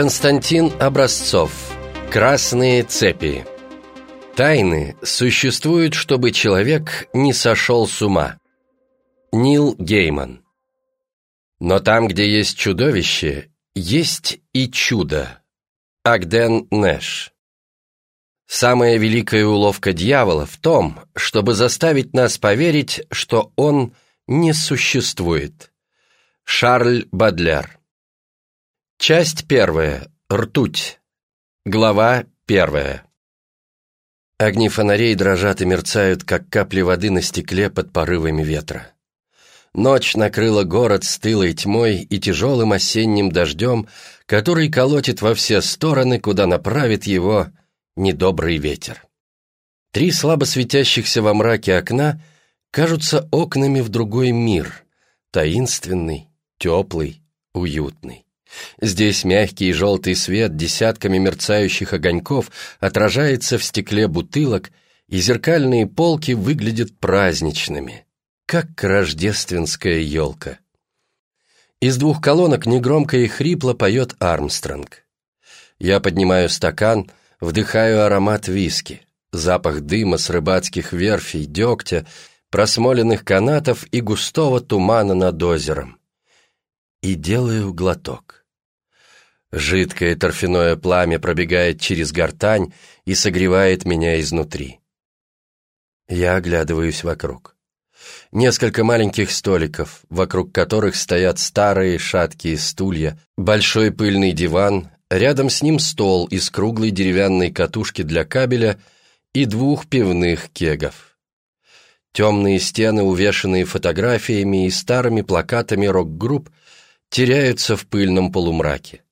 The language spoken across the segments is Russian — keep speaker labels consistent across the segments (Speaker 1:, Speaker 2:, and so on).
Speaker 1: Константин Образцов Красные цепи Тайны существуют, чтобы человек не сошел с ума. Нил Гейман Но там, где есть чудовище, есть и чудо. Агден Нэш Самая великая уловка дьявола в том, чтобы заставить нас поверить, что он не существует. Шарль Бадлер Часть первая. Ртуть. Глава первая. Огни фонарей дрожат и мерцают, как капли воды на стекле под порывами ветра. Ночь накрыла город стылой тьмой и тяжелым осенним дождем, который колотит во все стороны, куда направит его недобрый ветер. Три слабо светящихся во мраке окна кажутся окнами в другой мир, таинственный, теплый, уютный. Здесь мягкий желтый свет десятками мерцающих огоньков отражается в стекле бутылок, и зеркальные полки выглядят праздничными, как рождественская елка. Из двух колонок негромко и хрипло поет Армстронг. Я поднимаю стакан, вдыхаю аромат виски, запах дыма с рыбацких верфей, дегтя, просмоленных канатов и густого тумана над озером. И делаю глоток. Жидкое торфяное пламя пробегает через гортань и согревает меня изнутри. Я оглядываюсь вокруг. Несколько маленьких столиков, вокруг которых стоят старые шаткие стулья, большой пыльный диван, рядом с ним стол из круглой деревянной катушки для кабеля и двух пивных кегов. Темные стены, увешанные фотографиями и старыми плакатами рок-групп, теряются в пыльном полумраке.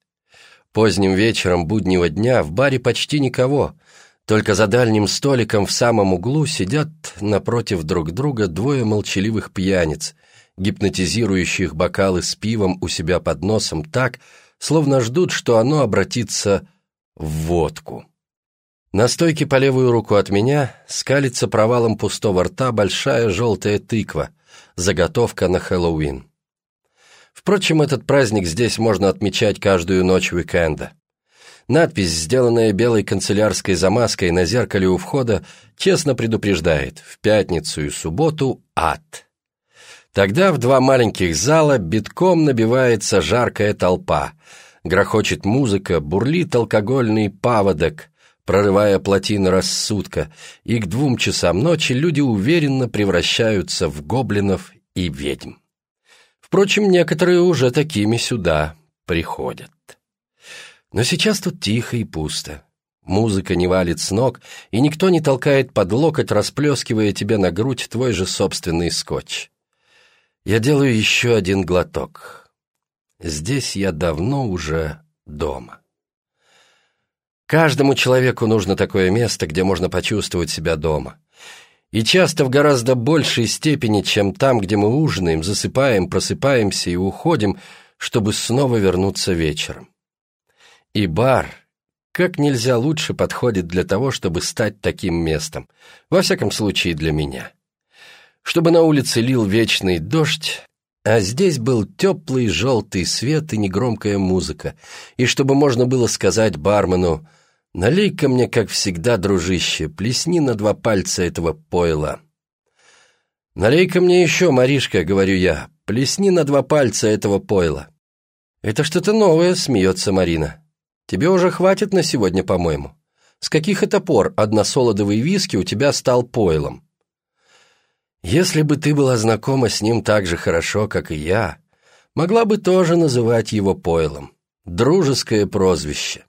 Speaker 1: Поздним вечером буднего дня в баре почти никого, только за дальним столиком в самом углу сидят напротив друг друга двое молчаливых пьяниц, гипнотизирующих бокалы с пивом у себя под носом так, словно ждут, что оно обратится в водку. На стойке по левую руку от меня скалится провалом пустого рта большая желтая тыква, заготовка на Хэллоуин. Впрочем, этот праздник здесь можно отмечать каждую ночь уикенда. Надпись, сделанная белой канцелярской замазкой на зеркале у входа, честно предупреждает «В пятницу и субботу – ад». Тогда в два маленьких зала битком набивается жаркая толпа, грохочет музыка, бурлит алкогольный паводок, прорывая плотины рассудка, и к двум часам ночи люди уверенно превращаются в гоблинов и ведьм. Впрочем, некоторые уже такими сюда приходят. Но сейчас тут тихо и пусто. Музыка не валит с ног, и никто не толкает под локоть, расплескивая тебе на грудь твой же собственный скотч. Я делаю еще один глоток. Здесь я давно уже дома. Каждому человеку нужно такое место, где можно почувствовать себя дома и часто в гораздо большей степени, чем там, где мы ужинаем, засыпаем, просыпаемся и уходим, чтобы снова вернуться вечером. И бар как нельзя лучше подходит для того, чтобы стать таким местом, во всяком случае для меня. Чтобы на улице лил вечный дождь, а здесь был теплый желтый свет и негромкая музыка, и чтобы можно было сказать бармену Налей-ка мне, как всегда, дружище, плесни на два пальца этого пойла. Налей-ка мне еще, Маришка, говорю я, плесни на два пальца этого пойла. Это что-то новое, смеется Марина. Тебе уже хватит на сегодня, по-моему. С каких это пор односолодовый виски у тебя стал пойлом? Если бы ты была знакома с ним так же хорошо, как и я, могла бы тоже называть его пойлом. Дружеское прозвище.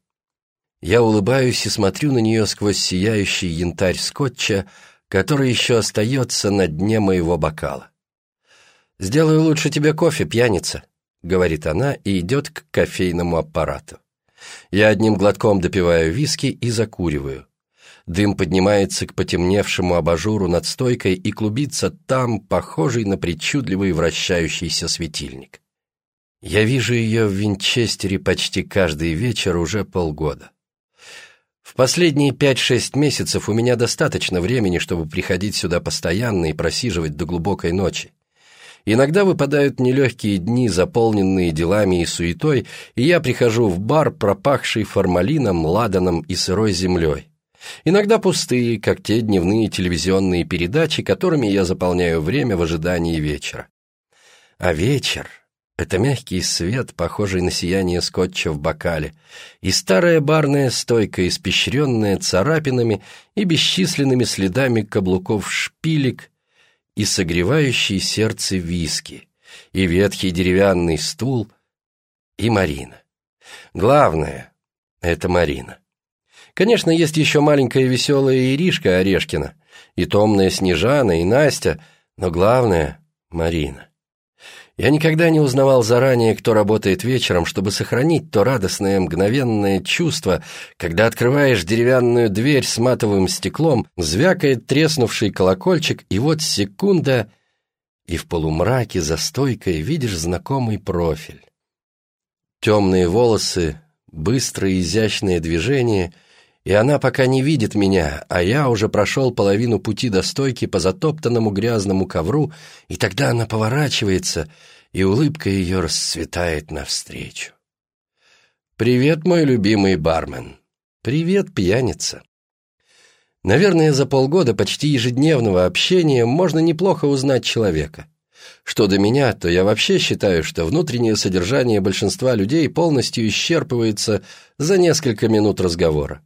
Speaker 1: Я улыбаюсь и смотрю на нее сквозь сияющий янтарь скотча, который еще остается на дне моего бокала. «Сделаю лучше тебе кофе, пьяница», — говорит она и идет к кофейному аппарату. Я одним глотком допиваю виски и закуриваю. Дым поднимается к потемневшему абажуру над стойкой и клубится там, похожий на причудливый вращающийся светильник. Я вижу ее в Винчестере почти каждый вечер уже полгода. В последние пять-шесть месяцев у меня достаточно времени, чтобы приходить сюда постоянно и просиживать до глубокой ночи. Иногда выпадают нелегкие дни, заполненные делами и суетой, и я прихожу в бар, пропахший формалином, ладаном и сырой землей. Иногда пустые, как те дневные телевизионные передачи, которыми я заполняю время в ожидании вечера. А вечер — это мягкий свет, похожий на сияние скотча в бокале, и старая барная стойка, испещренная царапинами и бесчисленными следами каблуков шпилек, и согревающий сердце виски, и ветхий деревянный стул, и Марина. Главное — это Марина. Конечно, есть еще маленькая веселая Иришка Орешкина, и томная Снежана, и Настя, но главное — Марина. Я никогда не узнавал заранее, кто работает вечером, чтобы сохранить то радостное мгновенное чувство, когда открываешь деревянную дверь с матовым стеклом, звякает треснувший колокольчик, и вот секунда, и в полумраке за стойкой видишь знакомый профиль. Темные волосы, быстрые изящные движения — и она пока не видит меня, а я уже прошел половину пути до стойки по затоптанному грязному ковру, и тогда она поворачивается, и улыбка ее расцветает навстречу. «Привет, мой любимый бармен!» «Привет, пьяница!» Наверное, за полгода почти ежедневного общения можно неплохо узнать человека. Что до меня, то я вообще считаю, что внутреннее содержание большинства людей полностью исчерпывается за несколько минут разговора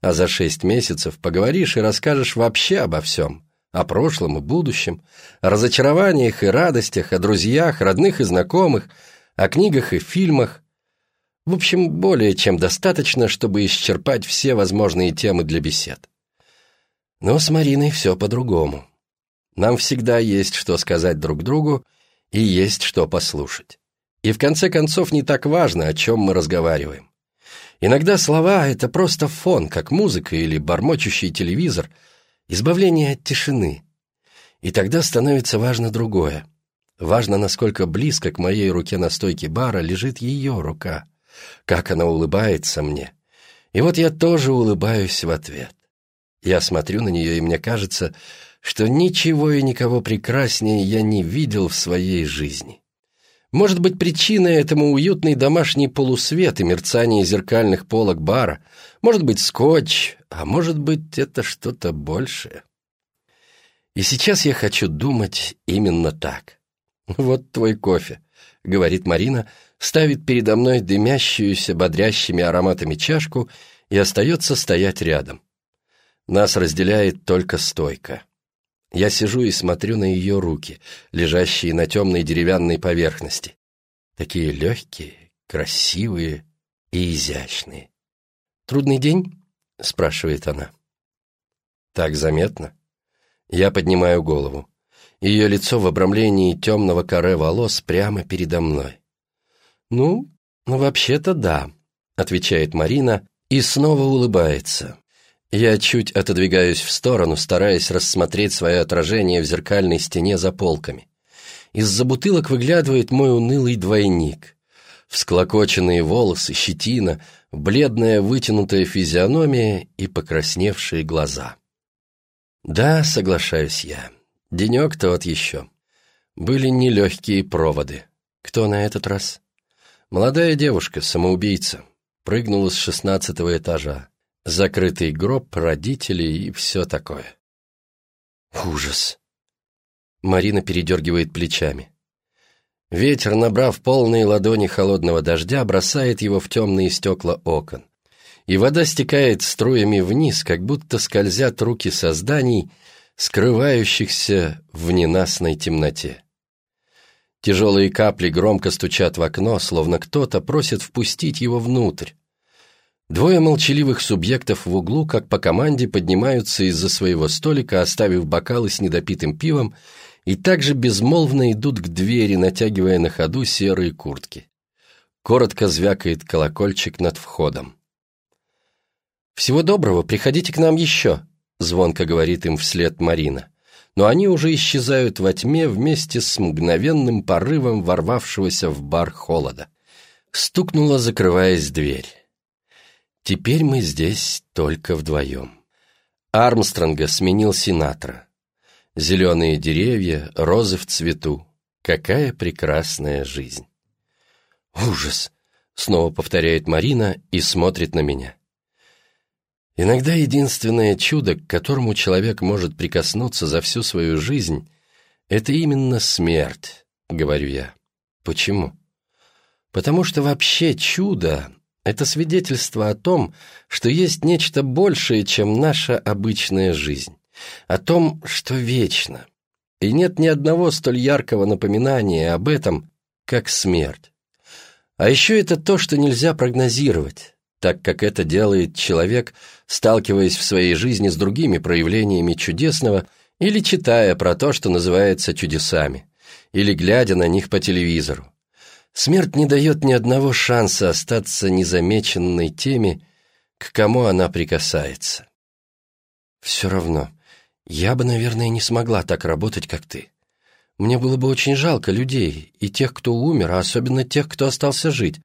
Speaker 1: а за шесть месяцев поговоришь и расскажешь вообще обо всем. О прошлом и будущем, о разочарованиях и радостях, о друзьях, родных и знакомых, о книгах и фильмах. В общем, более чем достаточно, чтобы исчерпать все возможные темы для бесед. Но с Мариной все по-другому. Нам всегда есть что сказать друг другу и есть что послушать. И в конце концов не так важно, о чем мы разговариваем. Иногда слова — это просто фон, как музыка или бормочущий телевизор, избавление от тишины. И тогда становится важно другое. Важно, насколько близко к моей руке на стойке бара лежит ее рука, как она улыбается мне. И вот я тоже улыбаюсь в ответ. Я смотрю на нее, и мне кажется, что ничего и никого прекраснее я не видел в своей жизни. Может быть, причиной этому уютный домашний полусвет и мерцание зеркальных полок бара. Может быть, скотч, а может быть, это что-то большее. И сейчас я хочу думать именно так. «Вот твой кофе», — говорит Марина, ставит передо мной дымящуюся бодрящими ароматами чашку и остается стоять рядом. Нас разделяет только стойка. Я сижу и смотрю на ее руки, лежащие на темной деревянной поверхности. Такие легкие, красивые и изящные. «Трудный день?» — спрашивает она. «Так заметно?» Я поднимаю голову. Ее лицо в обрамлении темного каре волос прямо передо мной. «Ну, вообще-то да», — отвечает Марина и снова улыбается. Я чуть отодвигаюсь в сторону, стараясь рассмотреть свое отражение в зеркальной стене за полками. Из-за бутылок выглядывает мой унылый двойник. Всклокоченные волосы, щетина, бледная вытянутая физиономия и покрасневшие глаза. Да, соглашаюсь я. Денек тот еще. Были нелегкие проводы. Кто на этот раз? Молодая девушка, самоубийца. Прыгнула с шестнадцатого этажа закрытый гроб, родители и все такое. Ужас. Марина передергивает плечами. Ветер, набрав полные ладони холодного дождя, бросает его в темные стекла окон. И вода стекает струями вниз, как будто скользят руки созданий, скрывающихся в ненастной темноте. Тяжелые капли громко стучат в окно, словно кто-то просит впустить его внутрь. Двое молчаливых субъектов в углу, как по команде, поднимаются из-за своего столика, оставив бокалы с недопитым пивом, и также безмолвно идут к двери, натягивая на ходу серые куртки. Коротко звякает колокольчик над входом. «Всего доброго, приходите к нам еще», — звонко говорит им вслед Марина. Но они уже исчезают во тьме вместе с мгновенным порывом ворвавшегося в бар холода. Стукнула, закрываясь дверь. Теперь мы здесь только вдвоем. Армстронга сменил Синатра. Зеленые деревья, розы в цвету. Какая прекрасная жизнь! Ужас! Снова повторяет Марина и смотрит на меня. Иногда единственное чудо, к которому человек может прикоснуться за всю свою жизнь, это именно смерть, говорю я. Почему? Потому что вообще чудо – это свидетельство о том, что есть нечто большее, чем наша обычная жизнь, о том, что вечно. И нет ни одного столь яркого напоминания об этом, как смерть. А еще это то, что нельзя прогнозировать, так как это делает человек, сталкиваясь в своей жизни с другими проявлениями чудесного или читая про то, что называется чудесами, или глядя на них по телевизору. Смерть не дает ни одного шанса остаться незамеченной теми, к кому она прикасается. Все равно, я бы, наверное, не смогла так работать, как ты. Мне было бы очень жалко людей, и тех, кто умер, а особенно тех, кто остался жить.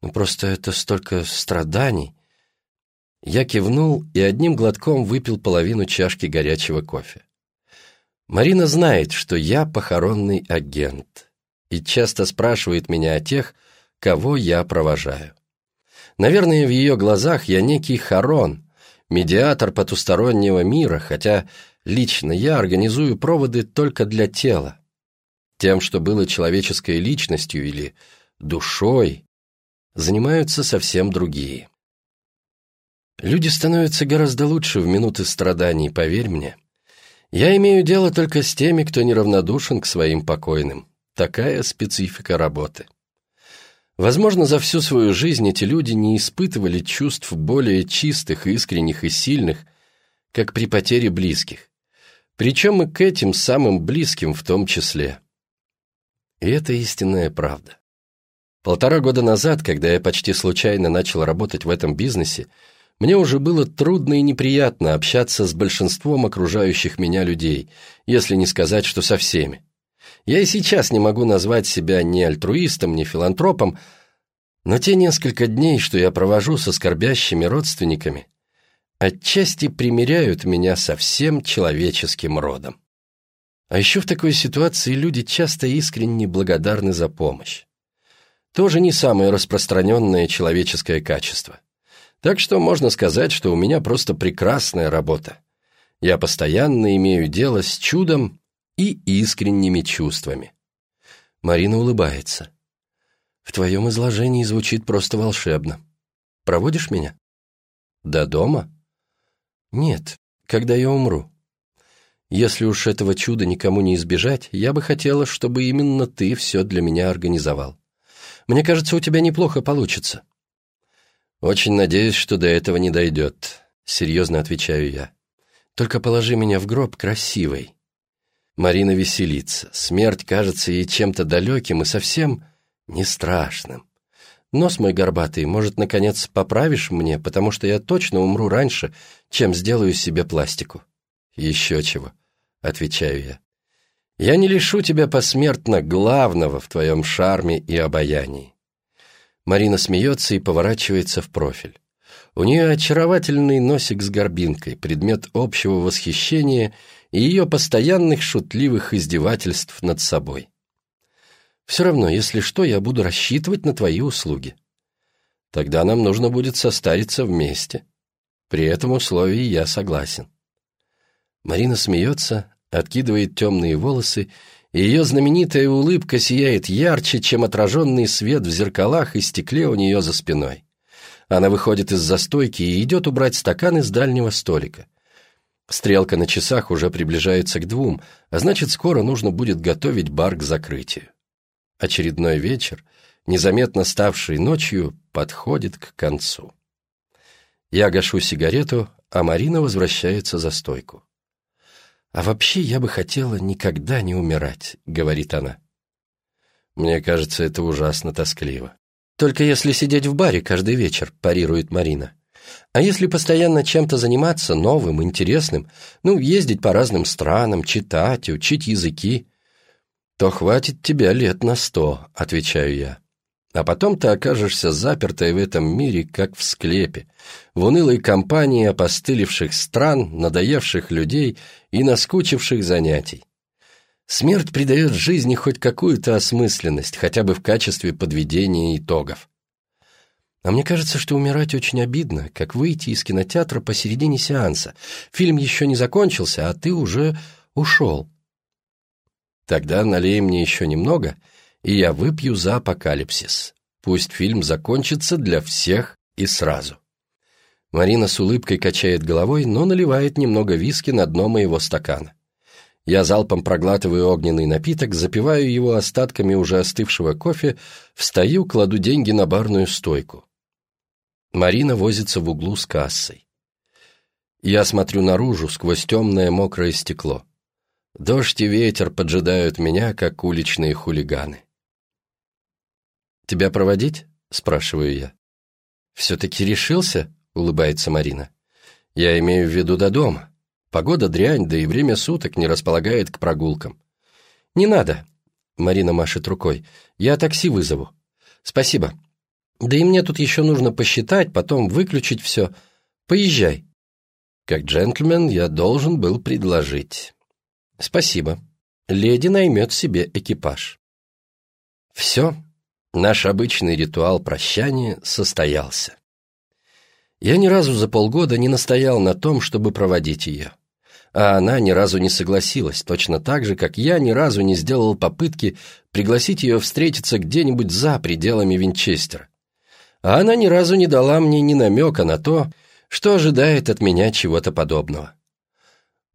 Speaker 1: Ну, просто это столько страданий. Я кивнул и одним глотком выпил половину чашки горячего кофе. Марина знает, что я похоронный агент, и часто спрашивает меня о тех, кого я провожаю. Наверное, в ее глазах я некий хорон, медиатор потустороннего мира, хотя лично я организую проводы только для тела. Тем, что было человеческой личностью или душой, занимаются совсем другие. Люди становятся гораздо лучше в минуты страданий, поверь мне. Я имею дело только с теми, кто неравнодушен к своим покойным. Такая специфика работы. Возможно, за всю свою жизнь эти люди не испытывали чувств более чистых, искренних и сильных, как при потере близких. Причем и к этим самым близким в том числе. И это истинная правда. Полтора года назад, когда я почти случайно начал работать в этом бизнесе, мне уже было трудно и неприятно общаться с большинством окружающих меня людей, если не сказать, что со всеми. Я и сейчас не могу назвать себя ни альтруистом, ни филантропом, но те несколько дней, что я провожу со скорбящими родственниками, отчасти примиряют меня со всем человеческим родом. А еще в такой ситуации люди часто искренне благодарны за помощь. Тоже не самое распространенное человеческое качество. Так что можно сказать, что у меня просто прекрасная работа. Я постоянно имею дело с чудом и искренними чувствами. Марина улыбается. В твоем изложении звучит просто волшебно. Проводишь меня? До дома? Нет, когда я умру. Если уж этого чуда никому не избежать, я бы хотела, чтобы именно ты все для меня организовал. Мне кажется, у тебя неплохо получится». «Очень надеюсь, что до этого не дойдет», — серьезно отвечаю я. «Только положи меня в гроб красивой». Марина веселится. Смерть кажется ей чем-то далеким и совсем не страшным. Нос мой горбатый, может, наконец поправишь мне, потому что я точно умру раньше, чем сделаю себе пластику. Еще чего. — отвечаю я. «Я не лишу тебя посмертно главного в твоем шарме и обаянии». Марина смеется и поворачивается в профиль. У нее очаровательный носик с горбинкой, предмет общего восхищения и ее постоянных шутливых издевательств над собой. «Все равно, если что, я буду рассчитывать на твои услуги. Тогда нам нужно будет состариться вместе. При этом условии я согласен». Марина смеется, откидывает темные волосы, и ее знаменитая улыбка сияет ярче, чем отраженный свет в зеркалах и стекле у нее за спиной. Она выходит из застойки и идет убрать стакан из дальнего столика. Стрелка на часах уже приближается к двум, а значит, скоро нужно будет готовить бар к закрытию. Очередной вечер, незаметно ставший ночью, подходит к концу. Я гашу сигарету, а Марина возвращается за стойку. «А вообще я бы хотела никогда не умирать», — говорит она. «Мне кажется, это ужасно тоскливо». «Только если сидеть в баре каждый вечер», — парирует Марина. «А если постоянно чем-то заниматься, новым, интересным, ну, ездить по разным странам, читать, учить языки, то хватит тебя лет на сто», — отвечаю я. А потом ты окажешься запертой в этом мире, как в склепе, в унылой компании опостылевших стран, надоевших людей и наскучивших занятий. Смерть придает жизни хоть какую-то осмысленность, хотя бы в качестве подведения итогов. А мне кажется, что умирать очень обидно, как выйти из кинотеатра посередине сеанса. Фильм еще не закончился, а ты уже ушел. Тогда налей мне еще немного, и я выпью за апокалипсис. Пусть фильм закончится для всех и сразу. Марина с улыбкой качает головой, но наливает немного виски на дно моего стакана. Я залпом проглатываю огненный напиток, запиваю его остатками уже остывшего кофе, встаю, кладу деньги на барную стойку. Марина возится в углу с кассой. Я смотрю наружу, сквозь темное мокрое стекло. Дождь и ветер поджидают меня, как уличные хулиганы. «Тебя проводить?» — спрашиваю я. «Все-таки решился?» — улыбается Марина. «Я имею в виду до дома. Погода дрянь, да и время суток не располагает к прогулкам». «Не надо», — Марина машет рукой. «Я такси вызову». «Спасибо. Да и мне тут еще нужно посчитать, потом выключить все. Поезжай». Как джентльмен я должен был предложить. «Спасибо. Леди наймет себе экипаж». Все, наш обычный ритуал прощания состоялся. Я ни разу за полгода не настоял на том, чтобы проводить ее. А она ни разу не согласилась, точно так же, как я ни разу не сделал попытки пригласить ее встретиться где-нибудь за пределами Винчестера. А она ни разу не дала мне ни намека на то, что ожидает от меня чего-то подобного.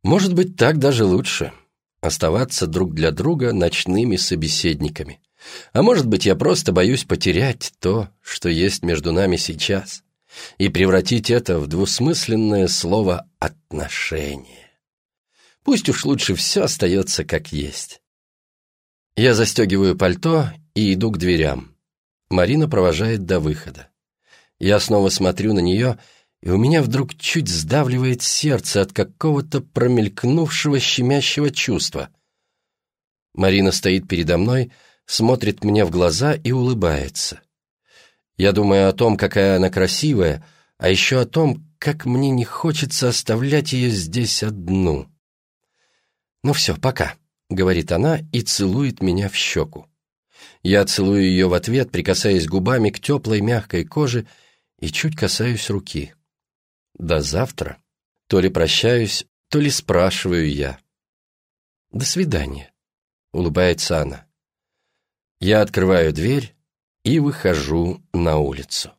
Speaker 1: Может быть, так даже лучше. Оставаться друг для друга ночными собеседниками. А может быть, я просто боюсь потерять то, что есть между нами сейчас, и превратить это в двусмысленное слово «отношение». Пусть уж лучше все остается как есть. Я застегиваю пальто и иду к дверям. Марина провожает до выхода. Я снова смотрю на нее и у меня вдруг чуть сдавливает сердце от какого-то промелькнувшего щемящего чувства. Марина стоит передо мной, смотрит мне в глаза и улыбается. Я думаю о том, какая она красивая, а еще о том, как мне не хочется оставлять ее здесь одну. «Ну все, пока», — говорит она и целует меня в щеку. Я целую ее в ответ, прикасаясь губами к теплой мягкой коже и чуть касаюсь руки. До завтра. То ли прощаюсь, то ли спрашиваю я. До свидания, улыбается она. Я открываю дверь и выхожу на улицу.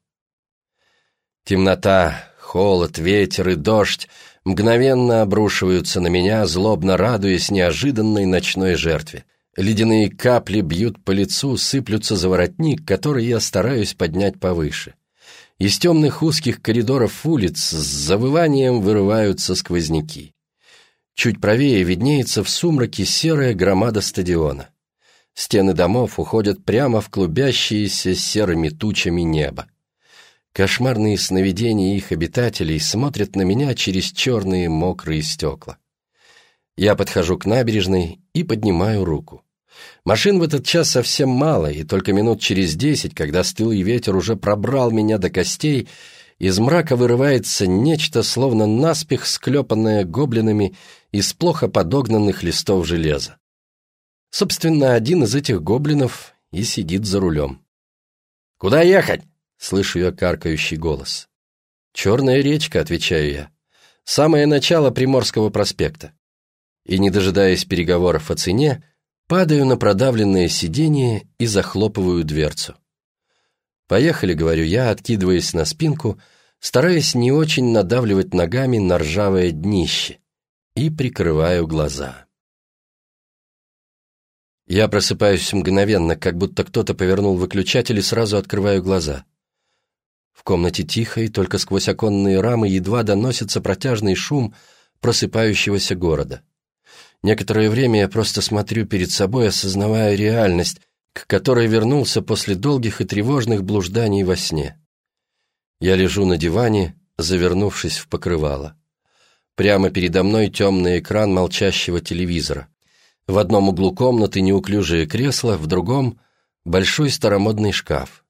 Speaker 1: Темнота, холод, ветер и дождь мгновенно обрушиваются на меня, злобно радуясь неожиданной ночной жертве. Ледяные капли бьют по лицу, сыплются за воротник, который я стараюсь поднять повыше. Из темных узких коридоров улиц с завыванием вырываются сквозняки. Чуть правее виднеется в сумраке серая громада стадиона. Стены домов уходят прямо в клубящиеся серыми тучами небо. Кошмарные сновидения их обитателей смотрят на меня через черные мокрые стекла. Я подхожу к набережной и поднимаю руку. Машин в этот час совсем мало, и только минут через десять, когда стылый ветер уже пробрал меня до костей, из мрака вырывается нечто, словно наспех склепанное гоблинами из плохо подогнанных листов железа. Собственно, один из этих гоблинов и сидит за рулем. «Куда ехать?» — слышу я каркающий голос. «Черная речка», — отвечаю я. «Самое начало Приморского проспекта». И, не дожидаясь переговоров о цене, Падаю на продавленное сиденье и захлопываю дверцу. «Поехали», — говорю я, откидываясь на спинку, стараясь не очень надавливать ногами на ржавое днище, и прикрываю глаза. Я просыпаюсь мгновенно, как будто кто-то повернул выключатель и сразу открываю глаза. В комнате тихо, и только сквозь оконные рамы едва доносится протяжный шум просыпающегося города. Некоторое время я просто смотрю перед собой, осознавая реальность, к которой вернулся после долгих и тревожных блужданий во сне. Я лежу на диване, завернувшись в покрывало. Прямо передо мной темный экран молчащего телевизора. В одном углу комнаты неуклюжее кресло, в другом — большой старомодный шкаф.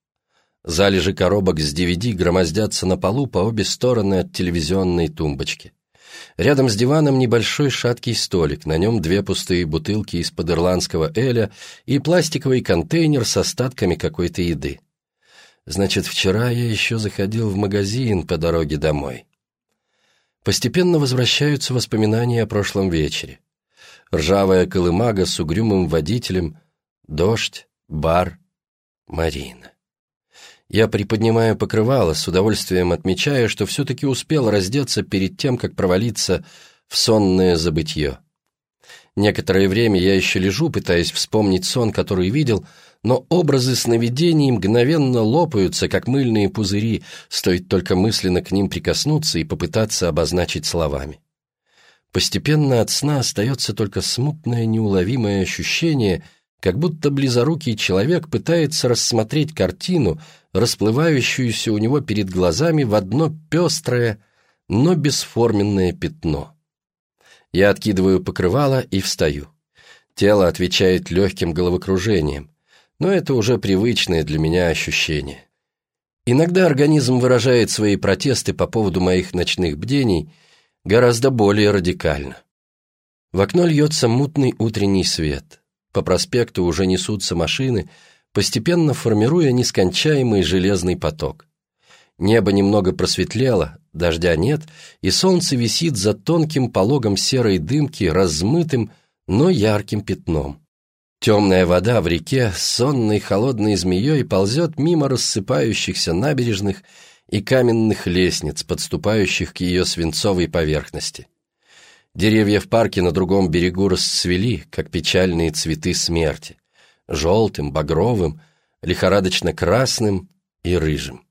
Speaker 1: Залежи коробок с DVD громоздятся на полу по обе стороны от телевизионной тумбочки. Рядом с диваном небольшой шаткий столик, на нем две пустые бутылки из-под ирландского эля и пластиковый контейнер с остатками какой-то еды. Значит, вчера я еще заходил в магазин по дороге домой. Постепенно возвращаются воспоминания о прошлом вечере. Ржавая колымага с угрюмым водителем, дождь, бар, Марина. Я приподнимаю покрывало, с удовольствием отмечая, что все-таки успел раздеться перед тем, как провалиться в сонное забытье. Некоторое время я еще лежу, пытаясь вспомнить сон, который видел, но образы сновидений мгновенно лопаются, как мыльные пузыри, стоит только мысленно к ним прикоснуться и попытаться обозначить словами. Постепенно от сна остается только смутное неуловимое ощущение, как будто близорукий человек пытается рассмотреть картину, расплывающуюся у него перед глазами в одно пестрое, но бесформенное пятно. Я откидываю покрывало и встаю. Тело отвечает легким головокружением, но это уже привычное для меня ощущение. Иногда организм выражает свои протесты по поводу моих ночных бдений гораздо более радикально. В окно льется мутный утренний свет. По проспекту уже несутся машины, постепенно формируя нескончаемый железный поток. Небо немного просветлело, дождя нет, и солнце висит за тонким пологом серой дымки, размытым, но ярким пятном. Темная вода в реке сонной холодной змеей ползет мимо рассыпающихся набережных и каменных лестниц, подступающих к ее свинцовой поверхности. Деревья в парке на другом берегу расцвели, как печальные цветы смерти желтым, багровым, лихорадочно-красным и рыжим.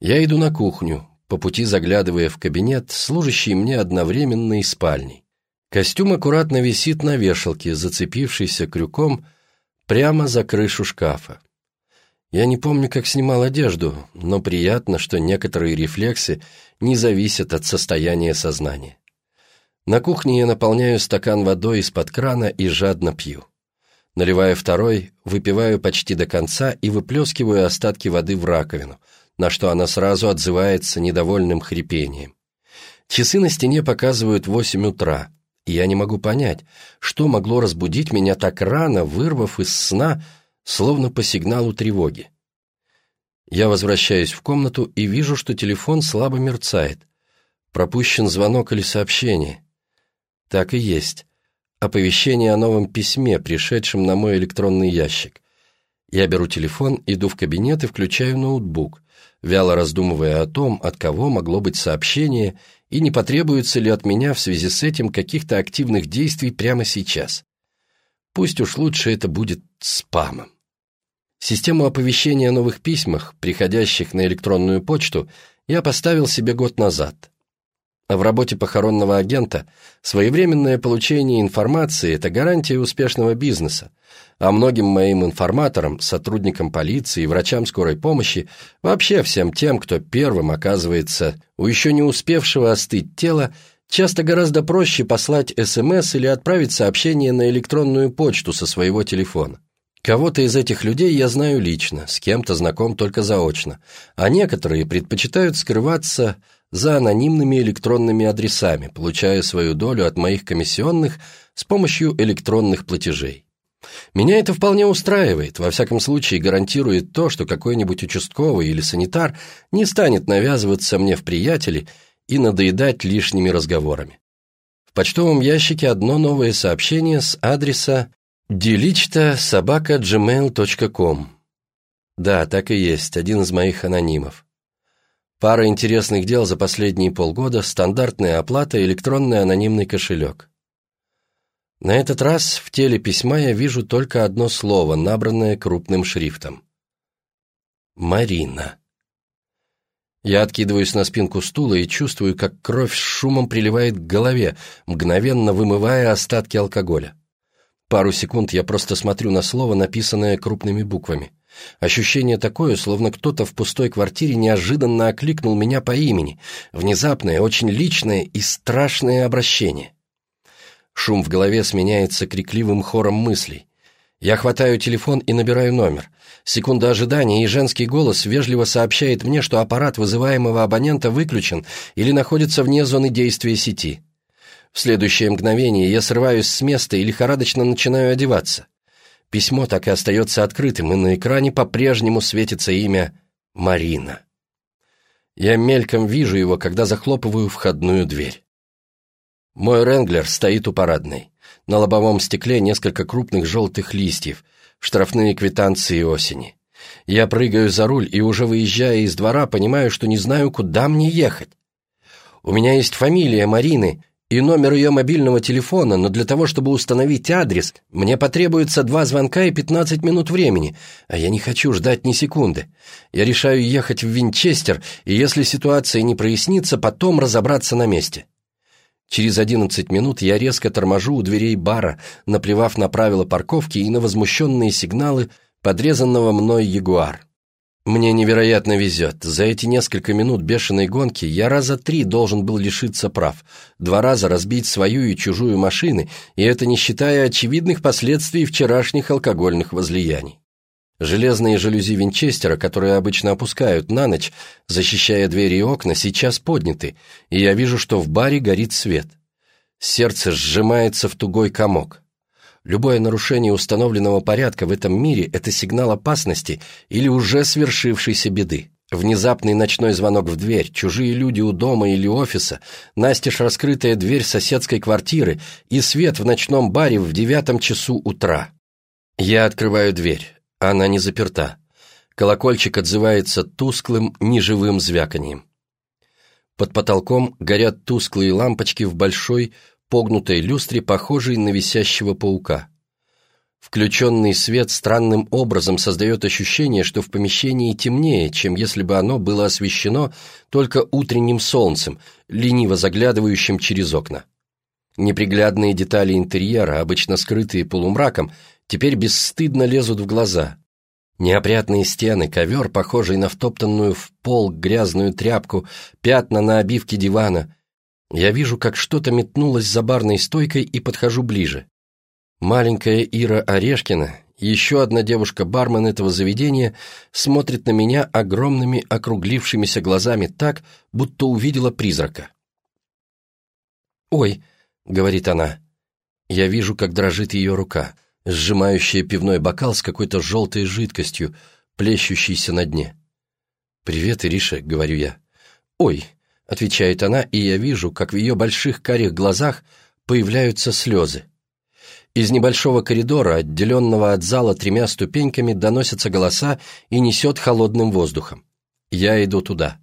Speaker 1: Я иду на кухню, по пути заглядывая в кабинет, служащий мне одновременно и спальней. Костюм аккуратно висит на вешалке, зацепившийся крюком прямо за крышу шкафа. Я не помню, как снимал одежду, но приятно, что некоторые рефлексы не зависят от состояния сознания. На кухне я наполняю стакан водой из-под крана и жадно пью. Наливая второй, выпиваю почти до конца и выплескиваю остатки воды в раковину, на что она сразу отзывается недовольным хрипением. Часы на стене показывают восемь утра, и я не могу понять, что могло разбудить меня так рано, вырвав из сна, словно по сигналу тревоги. Я возвращаюсь в комнату и вижу, что телефон слабо мерцает. Пропущен звонок или сообщение. Так и есть оповещение о новом письме, пришедшем на мой электронный ящик. Я беру телефон, иду в кабинет и включаю ноутбук, вяло раздумывая о том, от кого могло быть сообщение и не потребуется ли от меня в связи с этим каких-то активных действий прямо сейчас. Пусть уж лучше это будет спамом. Систему оповещения о новых письмах, приходящих на электронную почту, я поставил себе год назад – в работе похоронного агента своевременное получение информации – это гарантия успешного бизнеса, а многим моим информаторам, сотрудникам полиции, врачам скорой помощи, вообще всем тем, кто первым оказывается у еще не успевшего остыть тела, часто гораздо проще послать СМС или отправить сообщение на электронную почту со своего телефона. Кого-то из этих людей я знаю лично, с кем-то знаком только заочно, а некоторые предпочитают скрываться за анонимными электронными адресами, получая свою долю от моих комиссионных с помощью электронных платежей. Меня это вполне устраивает, во всяком случае гарантирует то, что какой-нибудь участковый или санитар не станет навязываться мне в приятели и надоедать лишними разговорами. В почтовом ящике одно новое сообщение с адреса delichta.gmail.com Да, так и есть, один из моих анонимов. Пара интересных дел за последние полгода, стандартная оплата, электронный анонимный кошелек. На этот раз в теле письма я вижу только одно слово, набранное крупным шрифтом. Марина. Я откидываюсь на спинку стула и чувствую, как кровь с шумом приливает к голове, мгновенно вымывая остатки алкоголя. Пару секунд я просто смотрю на слово, написанное крупными буквами. Ощущение такое, словно кто-то в пустой квартире неожиданно окликнул меня по имени. Внезапное, очень личное и страшное обращение. Шум в голове сменяется крикливым хором мыслей. Я хватаю телефон и набираю номер. Секунда ожидания, и женский голос вежливо сообщает мне, что аппарат вызываемого абонента выключен или находится вне зоны действия сети. В следующее мгновение я срываюсь с места и лихорадочно начинаю одеваться. Письмо так и остается открытым, и на экране по-прежнему светится имя Марина. Я мельком вижу его, когда захлопываю входную дверь. Мой Ренглер стоит у парадной. На лобовом стекле несколько крупных желтых листьев, штрафные квитанции осени. Я прыгаю за руль и, уже выезжая из двора, понимаю, что не знаю, куда мне ехать. У меня есть фамилия Марины и номер ее мобильного телефона, но для того, чтобы установить адрес, мне потребуется два звонка и 15 минут времени, а я не хочу ждать ни секунды. Я решаю ехать в Винчестер, и если ситуация не прояснится, потом разобраться на месте. Через одиннадцать минут я резко торможу у дверей бара, наплевав на правила парковки и на возмущенные сигналы подрезанного мной Ягуар. Мне невероятно везет. За эти несколько минут бешеной гонки я раза три должен был лишиться прав, два раза разбить свою и чужую машины, и это не считая очевидных последствий вчерашних алкогольных возлияний. Железные жалюзи Винчестера, которые обычно опускают на ночь, защищая двери и окна, сейчас подняты, и я вижу, что в баре горит свет. Сердце сжимается в тугой комок. Любое нарушение установленного порядка в этом мире – это сигнал опасности или уже свершившейся беды. Внезапный ночной звонок в дверь, чужие люди у дома или офиса, настежь раскрытая дверь соседской квартиры и свет в ночном баре в девятом часу утра. Я открываю дверь. Она не заперта. Колокольчик отзывается тусклым, неживым звяканием. Под потолком горят тусклые лампочки в большой, погнутой люстре, похожей на висящего паука. Включенный свет странным образом создает ощущение, что в помещении темнее, чем если бы оно было освещено только утренним солнцем, лениво заглядывающим через окна. Неприглядные детали интерьера, обычно скрытые полумраком, теперь бесстыдно лезут в глаза. Неопрятные стены, ковер, похожий на втоптанную в пол грязную тряпку, пятна на обивке дивана. Я вижу, как что-то метнулось за барной стойкой и подхожу ближе. Маленькая Ира Орешкина, еще одна девушка-бармен этого заведения, смотрит на меня огромными округлившимися глазами так, будто увидела призрака. «Ой», — говорит она, — я вижу, как дрожит ее рука сжимающая пивной бокал с какой-то желтой жидкостью, плещущейся на дне. «Привет, Ириша», — говорю я. «Ой», — отвечает она, и я вижу, как в ее больших карих глазах появляются слезы. Из небольшого коридора, отделенного от зала тремя ступеньками, доносятся голоса и несет холодным воздухом. Я иду туда.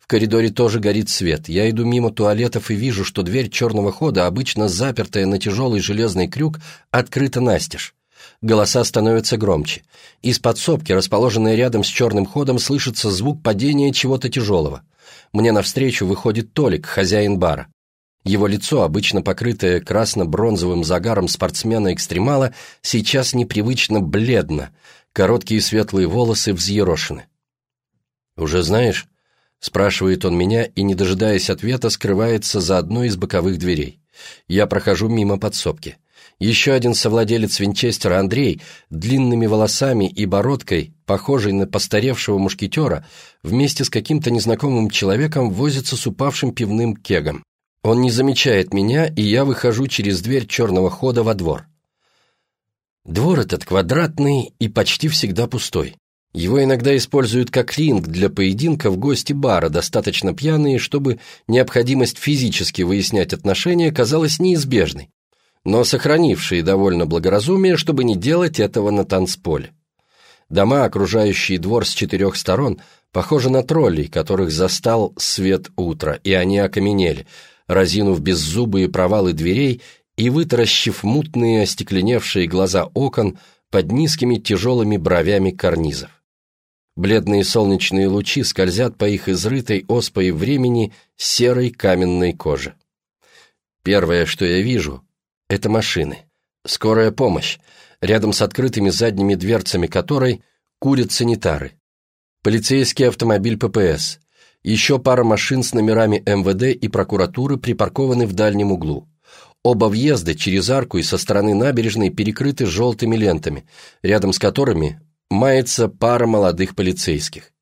Speaker 1: В коридоре тоже горит свет. Я иду мимо туалетов и вижу, что дверь черного хода, обычно запертая на тяжелый железный крюк, открыта настежь. Голоса становятся громче. Из подсобки, расположенной рядом с черным ходом, слышится звук падения чего-то тяжелого. Мне навстречу выходит Толик, хозяин бара. Его лицо, обычно покрытое красно-бронзовым загаром спортсмена-экстремала, сейчас непривычно бледно, короткие светлые волосы взъерошены. «Уже знаешь?» Спрашивает он меня и, не дожидаясь ответа, скрывается за одной из боковых дверей. Я прохожу мимо подсобки. Еще один совладелец Винчестера, Андрей, длинными волосами и бородкой, похожий на постаревшего мушкетера, вместе с каким-то незнакомым человеком возится с упавшим пивным кегом. Он не замечает меня, и я выхожу через дверь черного хода во двор. Двор этот квадратный и почти всегда пустой. Его иногда используют как ринг для поединков гости бара, достаточно пьяные, чтобы необходимость физически выяснять отношения казалась неизбежной, но сохранившие довольно благоразумие, чтобы не делать этого на танцполе. Дома, окружающие двор с четырех сторон, похожи на троллей, которых застал свет утра, и они окаменели, разинув беззубые провалы дверей и вытаращив мутные остекленевшие глаза окон под низкими тяжелыми бровями карнизов. Бледные солнечные лучи скользят по их изрытой оспой времени серой каменной коже. Первое, что я вижу, это машины. Скорая помощь, рядом с открытыми задними дверцами которой курят санитары. Полицейский автомобиль ППС. Еще пара машин с номерами МВД и прокуратуры припаркованы в дальнем углу. Оба въезда через арку и со стороны набережной перекрыты желтыми лентами, рядом с которыми мается пара молодых полицейских.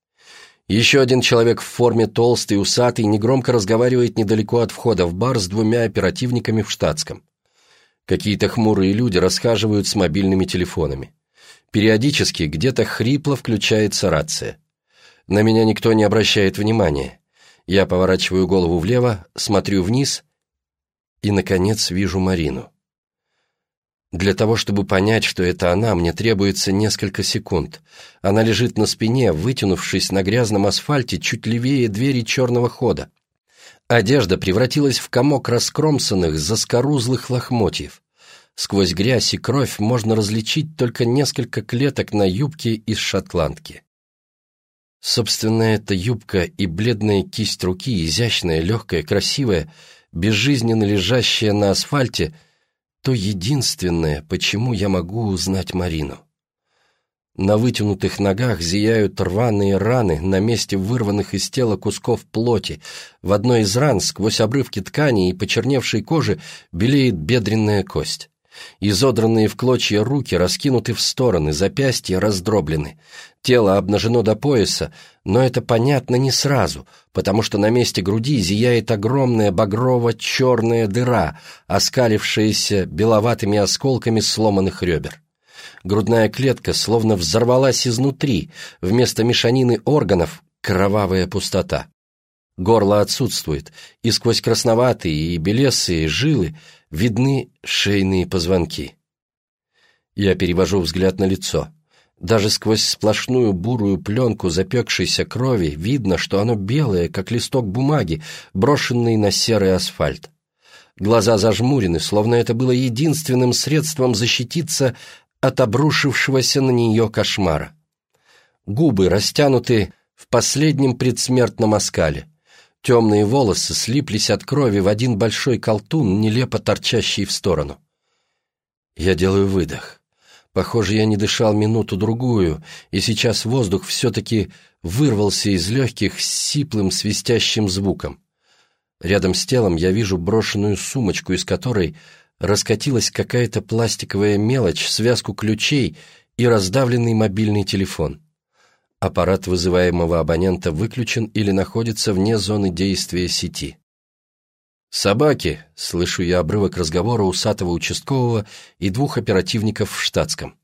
Speaker 1: Еще один человек в форме толстый, усатый, негромко разговаривает недалеко от входа в бар с двумя оперативниками в штатском. Какие-то хмурые люди расхаживают с мобильными телефонами. Периодически где-то хрипло включается рация. На меня никто не обращает внимания. Я поворачиваю голову влево, смотрю вниз и, наконец, вижу Марину. Для того, чтобы понять, что это она, мне требуется несколько секунд. Она лежит на спине, вытянувшись на грязном асфальте чуть левее двери черного хода. Одежда превратилась в комок раскромсанных, заскорузлых лохмотьев. Сквозь грязь и кровь можно различить только несколько клеток на юбке из шотландки. Собственно, эта юбка и бледная кисть руки, изящная, легкая, красивая, безжизненно лежащая на асфальте, то единственное, почему я могу узнать Марину. На вытянутых ногах зияют рваные раны на месте вырванных из тела кусков плоти. В одной из ран сквозь обрывки ткани и почерневшей кожи белеет бедренная кость. Изодранные в клочья руки раскинуты в стороны, запястья раздроблены. Тело обнажено до пояса, но это понятно не сразу, потому что на месте груди зияет огромная багрово-черная дыра, оскалившаяся беловатыми осколками сломанных ребер. Грудная клетка словно взорвалась изнутри, вместо мешанины органов — кровавая пустота. Горло отсутствует, и сквозь красноватые и белесые жилы видны шейные позвонки. Я перевожу взгляд на лицо. Даже сквозь сплошную бурую пленку запекшейся крови видно, что оно белое, как листок бумаги, брошенный на серый асфальт. Глаза зажмурены, словно это было единственным средством защититься от обрушившегося на нее кошмара. Губы растянуты в последнем предсмертном оскале. Темные волосы слиплись от крови в один большой колтун, нелепо торчащий в сторону. Я делаю выдох. Похоже, я не дышал минуту-другую, и сейчас воздух все-таки вырвался из легких с сиплым свистящим звуком. Рядом с телом я вижу брошенную сумочку, из которой раскатилась какая-то пластиковая мелочь, связку ключей и раздавленный мобильный телефон. Аппарат вызываемого абонента выключен или находится вне зоны действия сети. «Собаки!» — слышу я обрывок разговора усатого участкового и двух оперативников в штатском.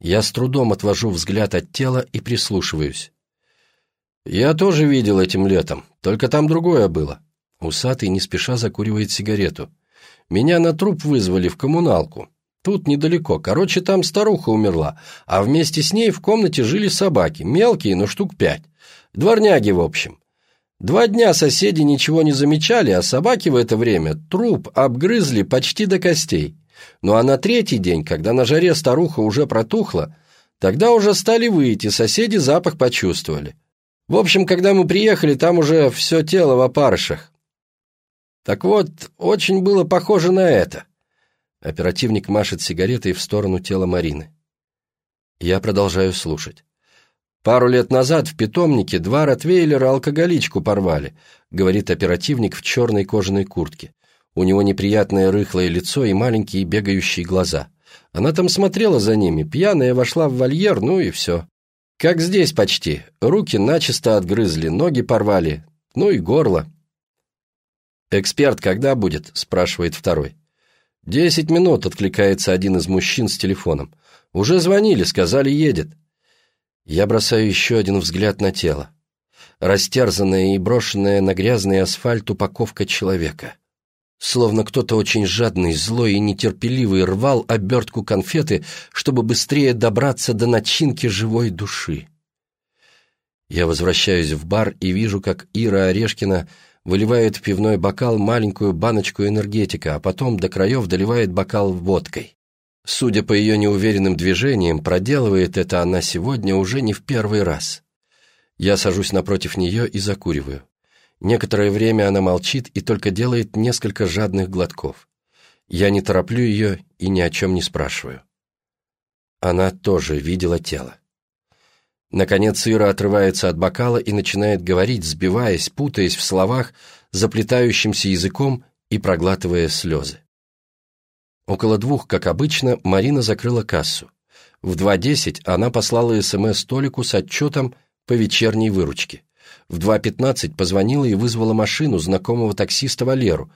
Speaker 1: Я с трудом отвожу взгляд от тела и прислушиваюсь. «Я тоже видел этим летом, только там другое было». Усатый не спеша закуривает сигарету. «Меня на труп вызвали в коммуналку. Тут недалеко. Короче, там старуха умерла, а вместе с ней в комнате жили собаки, мелкие, но штук пять. Дворняги, в общем. Два дня соседи ничего не замечали, а собаки в это время труп обгрызли почти до костей. Ну а на третий день, когда на жаре старуха уже протухла, тогда уже стали выйти, соседи запах почувствовали. В общем, когда мы приехали, там уже все тело в опарышах. Так вот, очень было похоже на это. Оперативник машет сигаретой в сторону тела Марины. Я продолжаю слушать. «Пару лет назад в питомнике два ротвейлера алкоголичку порвали», говорит оперативник в черной кожаной куртке. У него неприятное рыхлое лицо и маленькие бегающие глаза. Она там смотрела за ними, пьяная вошла в вольер, ну и все. Как здесь почти. Руки начисто отгрызли, ноги порвали, ну и горло. «Эксперт когда будет?» – спрашивает второй. «Десять минут», — откликается один из мужчин с телефоном. «Уже звонили, сказали, едет». Я бросаю еще один взгляд на тело. Растерзанная и брошенная на грязный асфальт упаковка человека. Словно кто-то очень жадный, злой и нетерпеливый рвал обертку конфеты, чтобы быстрее добраться до начинки живой души. Я возвращаюсь в бар и вижу, как Ира Орешкина выливает в пивной бокал маленькую баночку энергетика, а потом до краев доливает бокал водкой. Судя по ее неуверенным движениям, проделывает это она сегодня уже не в первый раз. Я сажусь напротив нее и закуриваю. Некоторое время она молчит и только делает несколько жадных глотков. Я не тороплю ее и ни о чем не спрашиваю. Она тоже видела тело. Наконец Ира отрывается от бокала и начинает говорить, сбиваясь, путаясь в словах, заплетающимся языком и проглатывая слезы. Около двух, как обычно, Марина закрыла кассу. В 2.10 она послала СМС Толику с отчетом по вечерней выручке. В 2.15 позвонила и вызвала машину знакомого таксиста Валеру,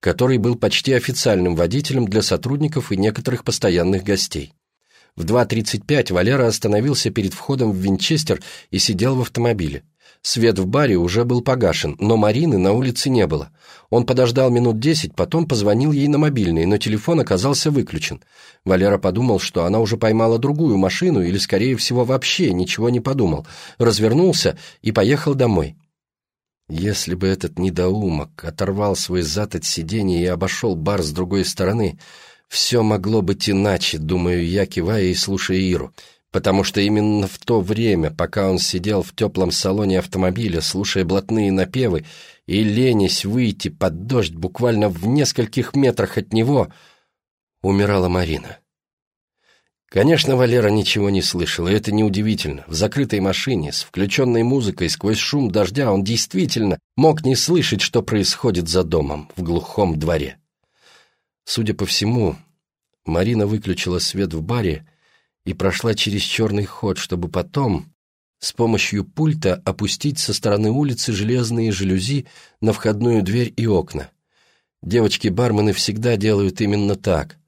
Speaker 1: который был почти официальным водителем для сотрудников и некоторых постоянных гостей. В 2.35 Валера остановился перед входом в Винчестер и сидел в автомобиле. Свет в баре уже был погашен, но Марины на улице не было. Он подождал минут десять, потом позвонил ей на мобильный, но телефон оказался выключен. Валера подумал, что она уже поймала другую машину или, скорее всего, вообще ничего не подумал. Развернулся и поехал домой. Если бы этот недоумок оторвал свой зад от сиденья и обошел бар с другой стороны, все могло быть иначе, думаю я, кивая и слушая Иру потому что именно в то время, пока он сидел в теплом салоне автомобиля, слушая блатные напевы и ленясь выйти под дождь буквально в нескольких метрах от него, умирала Марина. Конечно, Валера ничего не слышал, и это неудивительно. В закрытой машине, с включенной музыкой, сквозь шум дождя, он действительно мог не слышать, что происходит за домом, в глухом дворе. Судя по всему, Марина выключила свет в баре и прошла через черный ход, чтобы потом с помощью пульта опустить со стороны улицы железные жалюзи на входную дверь и окна. Девочки-бармены всегда делают именно так.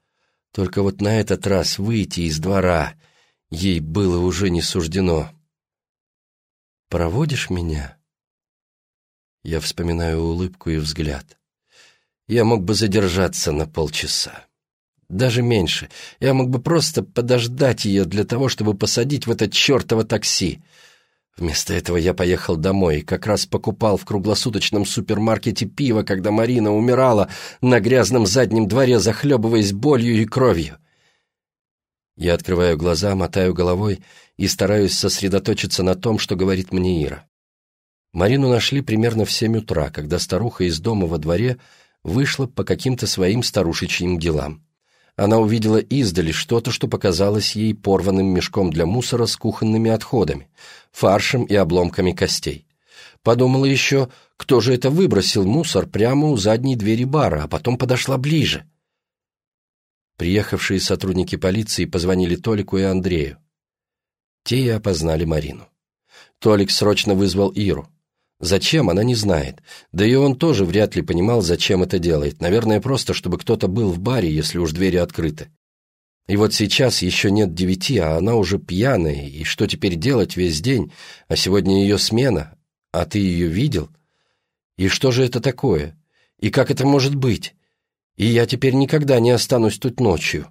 Speaker 1: Только вот на этот раз выйти из двора ей было уже не суждено. «Проводишь меня?» Я вспоминаю улыбку и взгляд. Я мог бы задержаться на полчаса даже меньше. Я мог бы просто подождать ее для того, чтобы посадить в это чертово такси. Вместо этого я поехал домой и как раз покупал в круглосуточном супермаркете пиво, когда Марина умирала на грязном заднем дворе, захлебываясь болью и кровью. Я открываю глаза, мотаю головой и стараюсь сосредоточиться на том, что говорит мне Ира. Марину нашли примерно в семь утра, когда старуха из дома во дворе вышла по каким-то своим старушечьим делам она увидела издали что-то, что показалось ей порванным мешком для мусора с кухонными отходами, фаршем и обломками костей. Подумала еще, кто же это выбросил мусор прямо у задней двери бара, а потом подошла ближе. Приехавшие сотрудники полиции позвонили Толику и Андрею. Те и опознали Марину. Толик срочно вызвал Иру. Зачем, она не знает. Да и он тоже вряд ли понимал, зачем это делает. Наверное, просто, чтобы кто-то был в баре, если уж двери открыты. И вот сейчас еще нет девяти, а она уже пьяная, и что теперь делать весь день? А сегодня ее смена, а ты ее видел? И что же это такое? И как это может быть? И я теперь никогда не останусь тут ночью.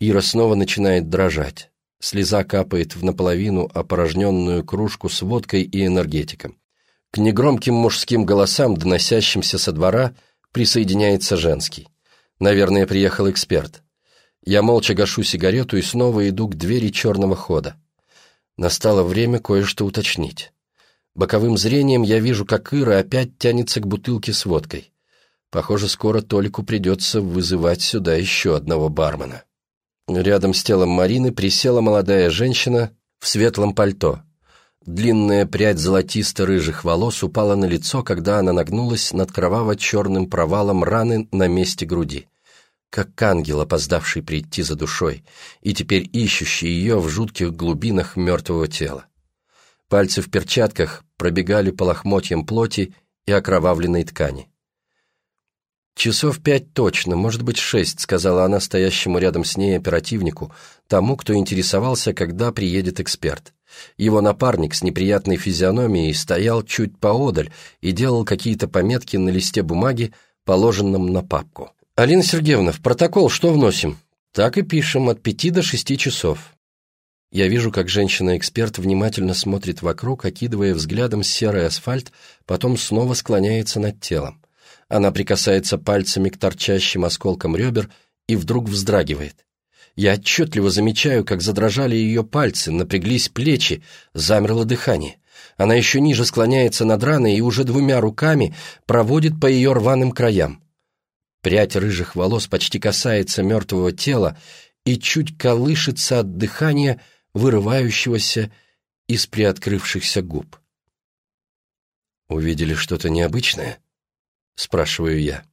Speaker 1: Ира снова начинает дрожать. Слеза капает в наполовину опорожненную кружку с водкой и энергетиком. К негромким мужским голосам, доносящимся со двора, присоединяется женский. Наверное, приехал эксперт. Я молча гашу сигарету и снова иду к двери черного хода. Настало время кое-что уточнить. Боковым зрением я вижу, как Ира опять тянется к бутылке с водкой. Похоже, скоро Толику придется вызывать сюда еще одного бармена. Рядом с телом Марины присела молодая женщина в светлом пальто. Длинная прядь золотисто-рыжих волос упала на лицо, когда она нагнулась над кроваво-черным провалом раны на месте груди. Как ангел, опоздавший прийти за душой, и теперь ищущий ее в жутких глубинах мертвого тела. Пальцы в перчатках пробегали по лохмотьям плоти и окровавленной ткани. «Часов пять точно, может быть шесть», — сказала она стоящему рядом с ней оперативнику, тому, кто интересовался, когда приедет эксперт. Его напарник с неприятной физиономией стоял чуть поодаль и делал какие-то пометки на листе бумаги, положенном на папку. «Алина Сергеевна, в протокол что вносим?» «Так и пишем, от пяти до шести часов». Я вижу, как женщина-эксперт внимательно смотрит вокруг, окидывая взглядом серый асфальт, потом снова склоняется над телом. Она прикасается пальцами к торчащим осколкам ребер и вдруг вздрагивает. Я отчетливо замечаю, как задрожали ее пальцы, напряглись плечи, замерло дыхание. Она еще ниже склоняется над раной и уже двумя руками проводит по ее рваным краям. Прядь рыжих волос почти касается мертвого тела и чуть колышется от дыхания, вырывающегося из приоткрывшихся губ. «Увидели что-то необычное?» — спрашиваю я.